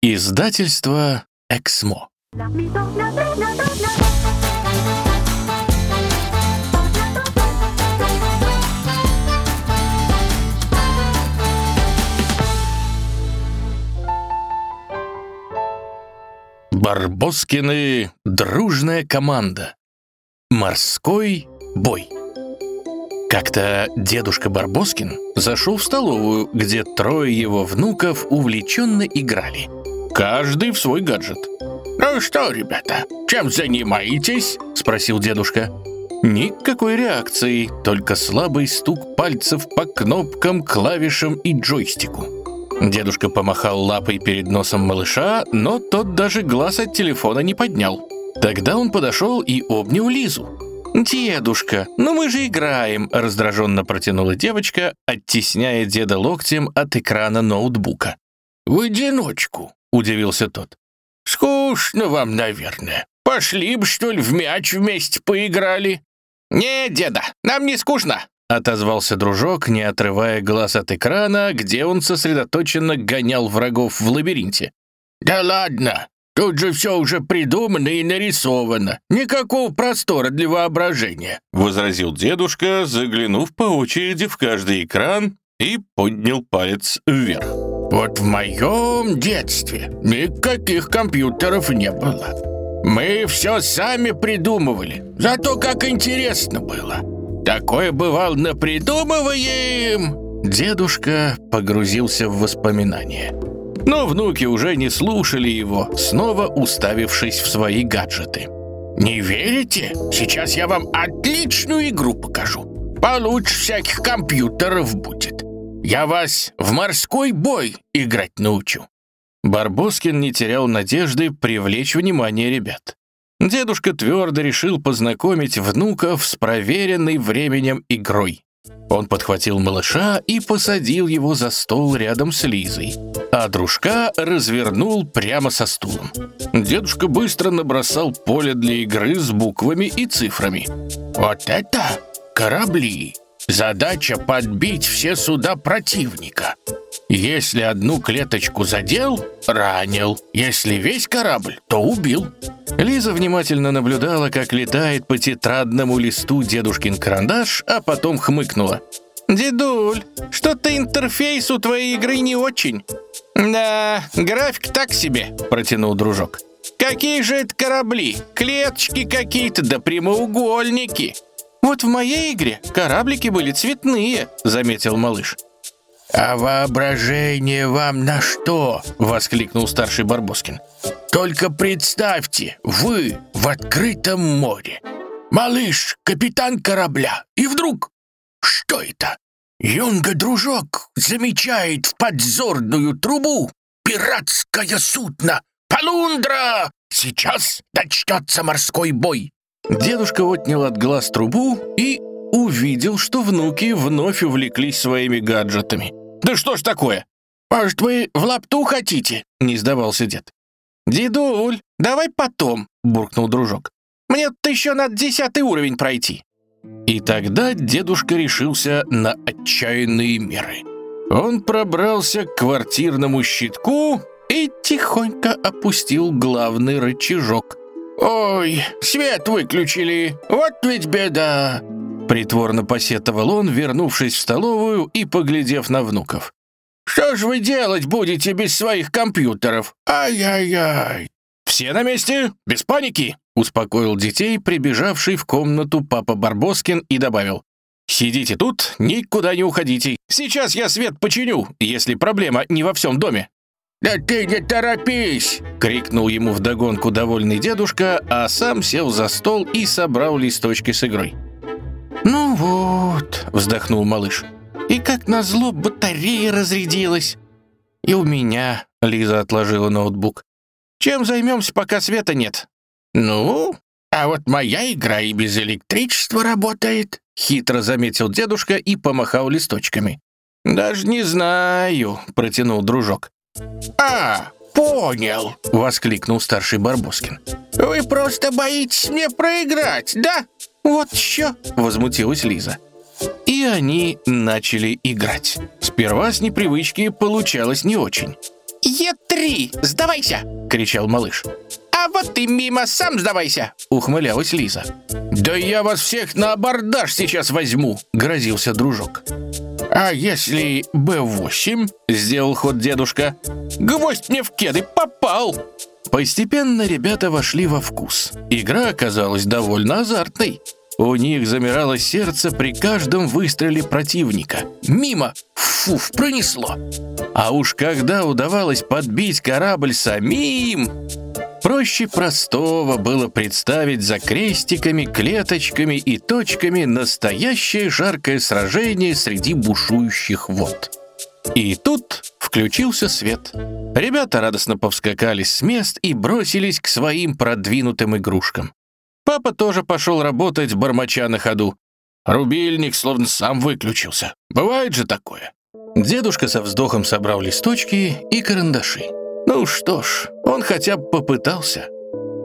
Издательство «Эксмо». Барбоскины — дружная команда. Морской бой. Как-то дедушка Барбоскин зашел в столовую, где трое его внуков увлеченно играли. Каждый в свой гаджет. «Ну что, ребята, чем занимаетесь?» — спросил дедушка. Никакой реакции, только слабый стук пальцев по кнопкам, клавишам и джойстику. Дедушка помахал лапой перед носом малыша, но тот даже глаз от телефона не поднял. Тогда он подошел и обнял Лизу. «Дедушка, ну мы же играем!» — раздраженно протянула девочка, оттесняя деда локтем от экрана ноутбука. «В одиночку?» — удивился тот. «Скучно вам, наверное. Пошли бы, что ли, в мяч вместе поиграли?» «Не, деда, нам не скучно!» — отозвался дружок, не отрывая глаз от экрана, где он сосредоточенно гонял врагов в лабиринте. «Да ладно! Тут же все уже придумано и нарисовано. Никакого простора для воображения», — возразил дедушка, заглянув по очереди в каждый экран и поднял палец вверх. «Вот в моем детстве никаких компьютеров не было. Мы все сами придумывали, зато как интересно было. Такое бывало напридумываем!» Дедушка погрузился в воспоминания. Но внуки уже не слушали его, снова уставившись в свои гаджеты. «Не верите? Сейчас я вам отличную игру покажу. Получше всяких компьютеров будет. Я вас в морской бой играть научу». Барбоскин не терял надежды привлечь внимание ребят. Дедушка твердо решил познакомить внуков с проверенной временем игрой. Он подхватил малыша и посадил его за стол рядом с Лизой, а дружка развернул прямо со стулом. Дедушка быстро набросал поле для игры с буквами и цифрами. «Вот это корабли! Задача подбить все суда противника. Если одну клеточку задел, ранил. Если весь корабль, то убил». Лиза внимательно наблюдала, как летает по тетрадному листу дедушкин карандаш, а потом хмыкнула. «Дедуль, что-то интерфейс у твоей игры не очень». «Да, график так себе», — протянул дружок. «Какие же это корабли? Клеточки какие-то, да прямоугольники». «Вот в моей игре кораблики были цветные», — заметил малыш. «А воображение вам на что?» — воскликнул старший Барбоскин. «Только представьте, вы в открытом море. Малыш, капитан корабля, и вдруг... Что это? Юнга-дружок замечает в подзорную трубу пиратское судно. Полундра! Сейчас начнется морской бой!» Дедушка отнял от глаз трубу и увидел, что внуки вновь увлеклись своими гаджетами. «Да что ж такое?» «Может, вы в лапту хотите?» — не сдавался дед. «Дедуль, давай потом», — буркнул дружок. «Мне тут еще надо десятый уровень пройти». И тогда дедушка решился на отчаянные меры. Он пробрался к квартирному щитку и тихонько опустил главный рычажок. «Ой, свет выключили, вот ведь беда!» Притворно посетовал он, вернувшись в столовую и поглядев на внуков. «Что ж вы делать будете без своих компьютеров? Ай-яй-яй!» «Все на месте, без паники!» успокоил детей, прибежавший в комнату папа Барбоскин и добавил. «Сидите тут, никуда не уходите. Сейчас я свет починю, если проблема не во всем доме». «Да ты не торопись!» — крикнул ему вдогонку довольный дедушка, а сам сел за стол и собрал листочки с игрой. «Ну вот», — вздохнул малыш, — «и как назло батарея разрядилась». «И у меня», — Лиза отложила ноутбук. «Чем займемся, пока света нет?» «Ну, а вот моя игра и без электричества работает», — хитро заметил дедушка и помахал листочками. «Даже не знаю», — протянул дружок. «А, понял!» — воскликнул старший Барбоскин. «Вы просто боитесь мне проиграть, да?» «Вот еще!» — возмутилась Лиза. И они начали играть. Сперва с непривычки получалось не очень. Е3, сдавайся!» — кричал малыш. «А вот ты мимо, сам сдавайся!» — ухмылялась Лиза. «Да я вас всех на абордаж сейчас возьму!» — грозился дружок. «А если Б8?» — сделал ход дедушка. «Гвоздь мне в кеды попал!» Постепенно ребята вошли во вкус. Игра оказалась довольно азартной. У них замирало сердце при каждом выстреле противника. Мимо! Фуф, пронесло! А уж когда удавалось подбить корабль самим... Проще простого было представить за крестиками, клеточками и точками настоящее жаркое сражение среди бушующих вод. И тут включился свет. Ребята радостно повскакали с мест и бросились к своим продвинутым игрушкам. Папа тоже пошел работать, бормоча на ходу. Рубильник словно сам выключился. Бывает же такое. Дедушка со вздохом собрал листочки и карандаши. Ну что ж, он хотя бы попытался.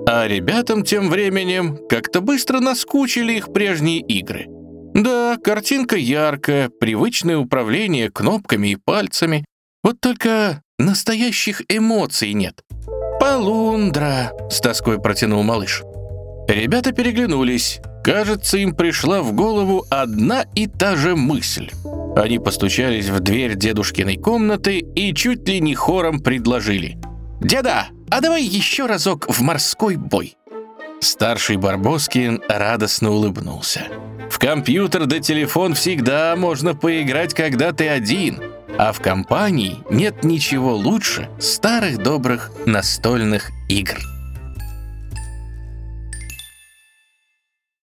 А ребятам тем временем как-то быстро наскучили их прежние игры. Да, картинка яркая, привычное управление кнопками и пальцами. Вот только настоящих эмоций нет. «Полундра», — с тоской протянул малыш. Ребята переглянулись. Кажется, им пришла в голову одна и та же мысль. Они постучались в дверь дедушкиной комнаты и чуть ли не хором предложили. «Деда, а давай еще разок в морской бой!» Старший Барбоскин радостно улыбнулся. «В компьютер да телефон всегда можно поиграть, когда ты один, а в компании нет ничего лучше старых добрых настольных игр».